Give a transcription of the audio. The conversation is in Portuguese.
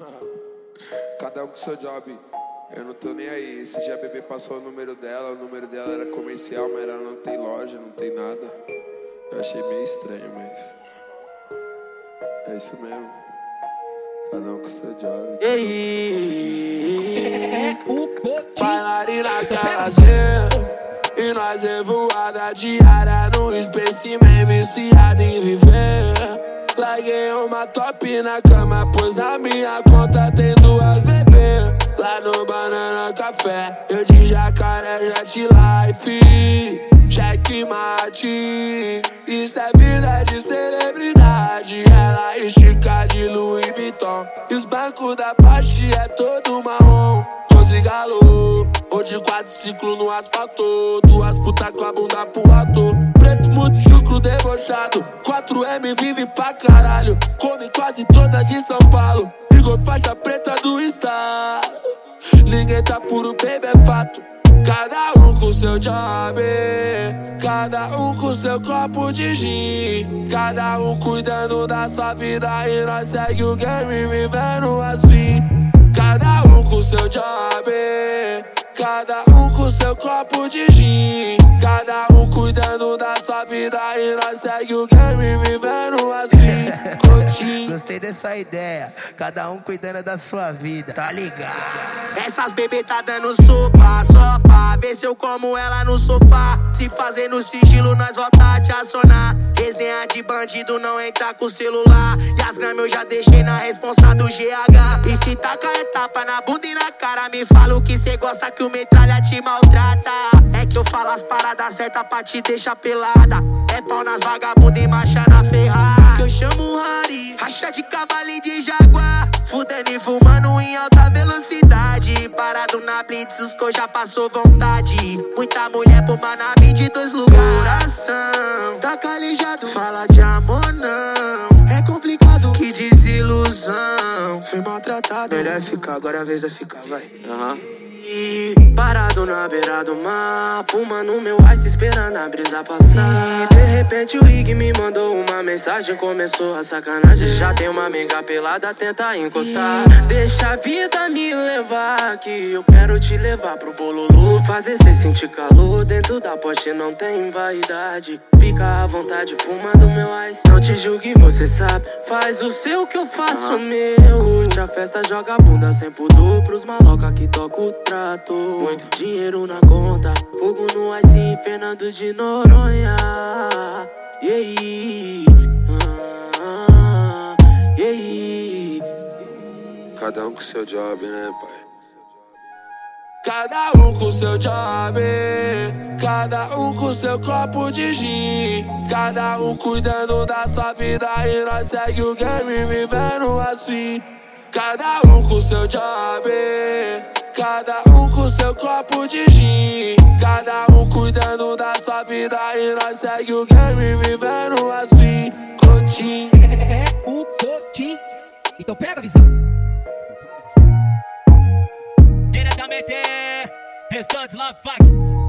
Cada um com seu job. Eu não tô nem aí. Esse dia a bebê passou o número dela, o número dela era comercial, mas ela não tem loja, não tem nada. Eu achei meio estranho, mas. É isso mesmo. Cada um com seu job. Bailarina calaceira E nós é voada diária no espécimen viciado em viver Larguei uma top na cama, pois na minha conta tem duas bebês. Lá no Banana Café, eu de jacaré, jet life. Checkmate Isso é vida de celebridade. Ela estica de Louis Vuitton. E os bancos da parte é todo marrom. Josi Galo Vou de quatro ciclo no asfalto. Duas puta com a bunda pro ator. Preto muito chucro debochado 4M vive pra caralho. Come quase todas de São Paulo. Igor faixa preta do Star Ninguém tá puro, baby, é fato. Cada um com seu job, cada um com seu copo de gin, cada um cuidando da sua vida e nós segue o game vivendo assim. Cada um com seu job, cada um com seu copo de gin, cada um sua vida e nós segue o game vivendo assim. Curtindo. Gostei dessa ideia, cada um cuidando da sua vida, tá ligado? Essas bebê tá dando sopa, sopa. Vê se eu como ela no sofá. Se fazer no sigilo, nós volta a te acionar. Resenha de bandido, não entra com celular. E as gramas eu já deixei na responsa do GH. E se taca é tapa na bunda e na cara, me fala o que cê gosta que o metralha te maltrata. É falo as paradas certas pra te deixar pelada. É pau nas vagabundas e marcha na ferrada. Que eu chamo o Harry, racha de cavalo e de jaguar. Fudendo e fumando em alta velocidade. Parado na blitz, os cor já passou vontade. Muita mulher puma na de dois lugares. Coração, tá calejado, fala de amor não. É complicado, que desilusão. Fui maltratado, melhor ficar, agora é a vez de ficar, vai. E parado na beira do mar, fumando meu ice, esperando a brisa passar. E de repente o Ig me mandou uma mensagem, começou a sacanagem. Já tem uma amiga pelada, tenta encostar. Deixa a vida me levar, que eu quero te levar pro bololô. Fazer cê sentir calor, dentro da poste não tem vaidade. Fica à vontade, fumando meu ice. Não te julgue, você sabe. Faz o seu que eu faço o meu. Curte a festa, joga a bunda sem pudor pros maloca que toca o trato. Muito dinheiro na conta, fogo no ice, Fernando de Noronha. E aí? Ah, e aí? Cada um com seu job, né, pai? Cada um com seu job, cada um com seu copo de gin, cada um cuidando da sua vida e nós segue o game vivendo assim. Cada um com seu job, cada um com seu copo de gin, cada um cuidando da sua vida e nós segue o game vivendo assim. Cotinho. o Cotim. Então pega a visão. Diretamente, restante lá, fuck.